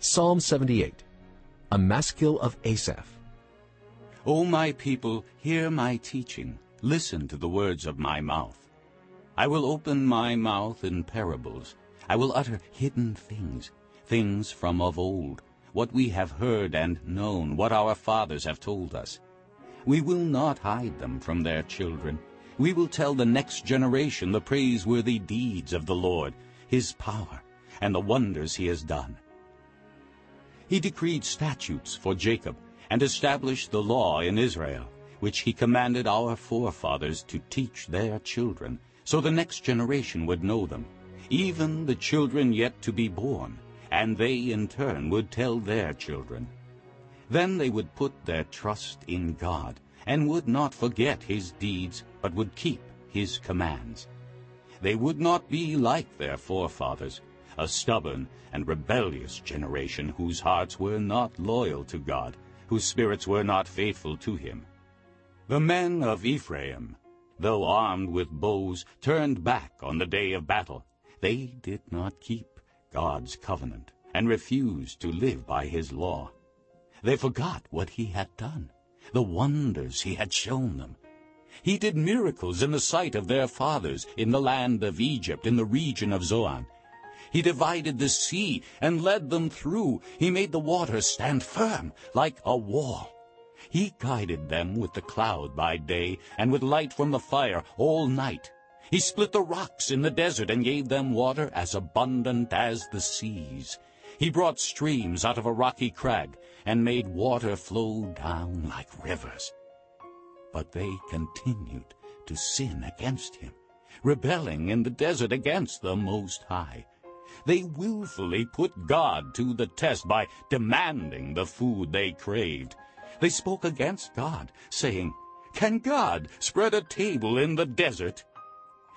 Psalm 78, a maskil of Asaph. O my people, hear my teaching. Listen to the words of my mouth. I will open my mouth in parables. I will utter hidden things, things from of old, what we have heard and known, what our fathers have told us. We will not hide them from their children. We will tell the next generation the praiseworthy deeds of the Lord, his power, and the wonders he has done. He decreed statutes for Jacob, and established the law in Israel, which he commanded our forefathers to teach their children, so the next generation would know them, even the children yet to be born, and they in turn would tell their children. Then they would put their trust in God, and would not forget his deeds, but would keep his commands. They would not be like their forefathers, a stubborn and rebellious generation whose hearts were not loyal to God, whose spirits were not faithful to him. The men of Ephraim, though armed with bows, turned back on the day of battle. They did not keep God's covenant and refused to live by his law. They forgot what he had done, the wonders he had shown them. He did miracles in the sight of their fathers in the land of Egypt, in the region of Zoan. He divided the sea and led them through. He made the waters stand firm like a wall. He guided them with the cloud by day and with light from the fire all night. He split the rocks in the desert and gave them water as abundant as the seas. He brought streams out of a rocky crag and made water flow down like rivers. But they continued to sin against him, rebelling in the desert against the Most High. They willfully put God to the test by demanding the food they craved. They spoke against God, saying, Can God spread a table in the desert?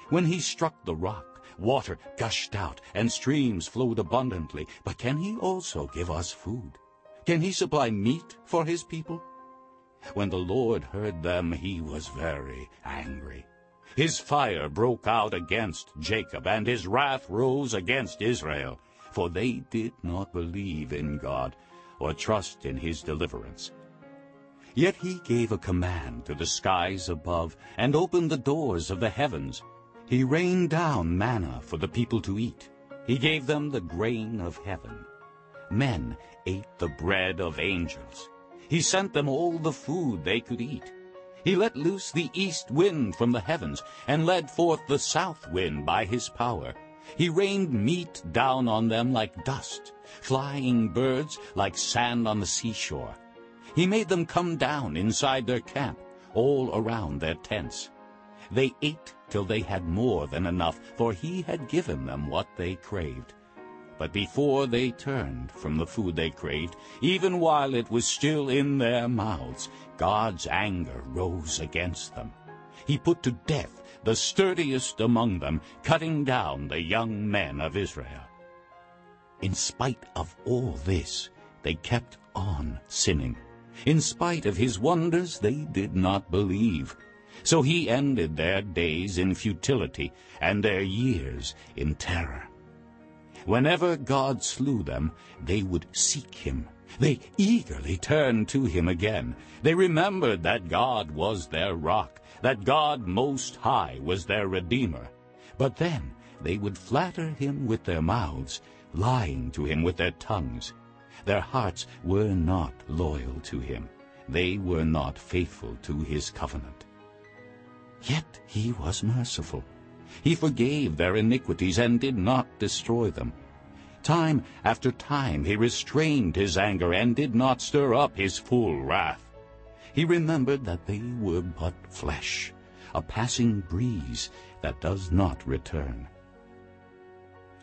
When he struck the rock, water gushed out and streams flowed abundantly. But can he also give us food? Can he supply meat for his people? When the Lord heard them, he was very angry. His fire broke out against Jacob, and his wrath rose against Israel, for they did not believe in God or trust in his deliverance. Yet he gave a command to the skies above and opened the doors of the heavens. He rained down manna for the people to eat. He gave them the grain of heaven. Men ate the bread of angels. He sent them all the food they could eat. He let loose the east wind from the heavens, and led forth the south wind by his power. He rained meat down on them like dust, flying birds like sand on the seashore. He made them come down inside their camp, all around their tents. They ate till they had more than enough, for he had given them what they craved. But before they turned from the food they craved, even while it was still in their mouths, God's anger rose against them. He put to death the sturdiest among them, cutting down the young men of Israel. In spite of all this, they kept on sinning. In spite of his wonders, they did not believe. So he ended their days in futility and their years in terror. Whenever God slew them, they would seek him. They eagerly turned to him again. They remembered that God was their rock, that God Most High was their Redeemer. But then they would flatter him with their mouths, lying to him with their tongues. Their hearts were not loyal to him. They were not faithful to his covenant. Yet he was merciful he forgave their iniquities and did not destroy them. Time after time he restrained his anger and did not stir up his full wrath. He remembered that they were but flesh, a passing breeze that does not return.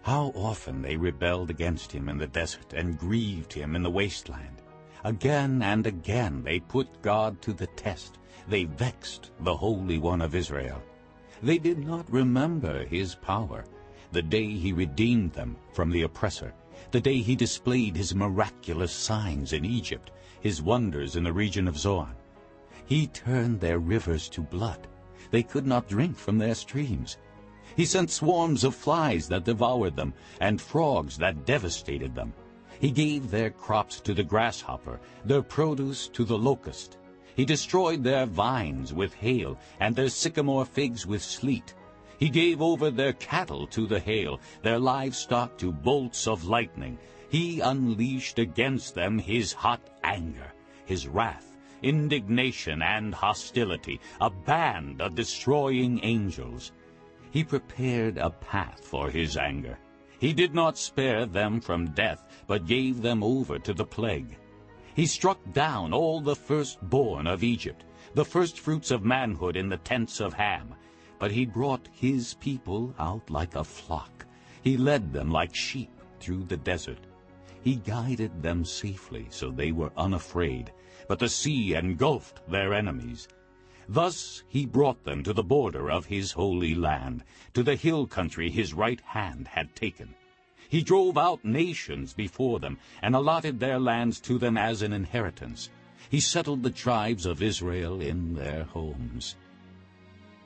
How often they rebelled against him in the desert and grieved him in the wasteland. Again and again they put God to the test. They vexed the Holy One of Israel. They did not remember his power, the day he redeemed them from the oppressor, the day he displayed his miraculous signs in Egypt, his wonders in the region of Zoan. He turned their rivers to blood. They could not drink from their streams. He sent swarms of flies that devoured them, and frogs that devastated them. He gave their crops to the grasshopper, their produce to the locust. He destroyed their vines with hail, and their sycamore figs with sleet. He gave over their cattle to the hail, their livestock to bolts of lightning. He unleashed against them his hot anger, his wrath, indignation, and hostility, a band of destroying angels. He prepared a path for his anger. He did not spare them from death, but gave them over to the plague. He struck down all the firstborn of Egypt, the firstfruits of manhood in the tents of Ham. But he brought his people out like a flock. He led them like sheep through the desert. He guided them safely, so they were unafraid. But the sea engulfed their enemies. Thus he brought them to the border of his holy land, to the hill country his right hand had taken. He drove out nations before them, and allotted their lands to them as an inheritance. He settled the tribes of Israel in their homes.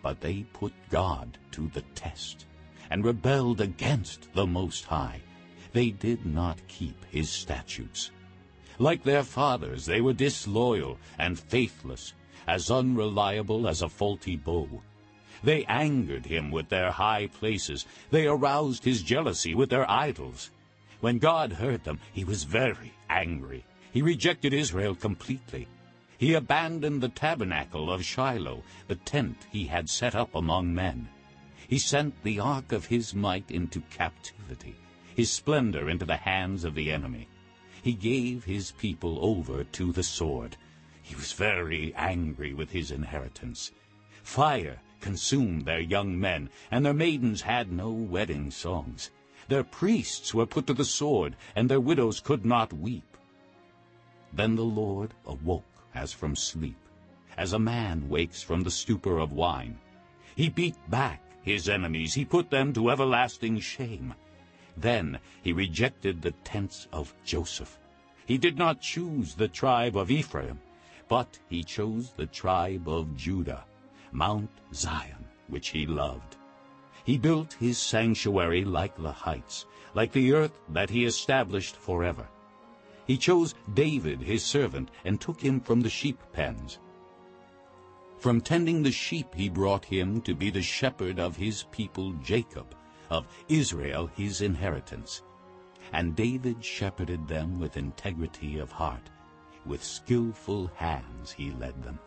But they put God to the test, and rebelled against the Most High. They did not keep his statutes. Like their fathers, they were disloyal and faithless, as unreliable as a faulty bow. They angered him with their high places. They aroused his jealousy with their idols. When God heard them, he was very angry. He rejected Israel completely. He abandoned the tabernacle of Shiloh, the tent he had set up among men. He sent the ark of his might into captivity, his splendor into the hands of the enemy. He gave his people over to the sword. He was very angry with his inheritance. Fire consumed their young men, and their maidens had no wedding songs. Their priests were put to the sword, and their widows could not weep. Then the Lord awoke as from sleep, as a man wakes from the stupor of wine. He beat back his enemies. He put them to everlasting shame. Then he rejected the tents of Joseph. He did not choose the tribe of Ephraim, but he chose the tribe of Judah, Mount Zion, which he loved. He built his sanctuary like the heights, like the earth that he established forever. He chose David his servant and took him from the sheep pens. From tending the sheep he brought him to be the shepherd of his people Jacob, of Israel his inheritance. And David shepherded them with integrity of heart. With skillful hands he led them.